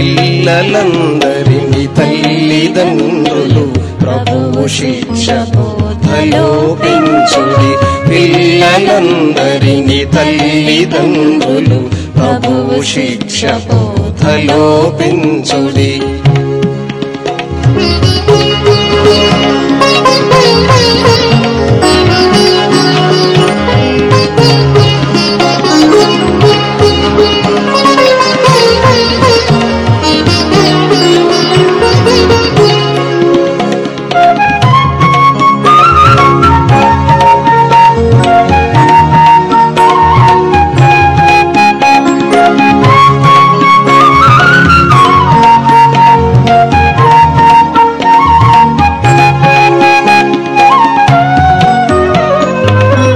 పిల్లలందరిని తల్లిదండ్రులు ప్రభు శిక్ష బోధలో పిల్లలందరిని తల్లిదండ్రులు ప్రభు శిక్ష బోధలో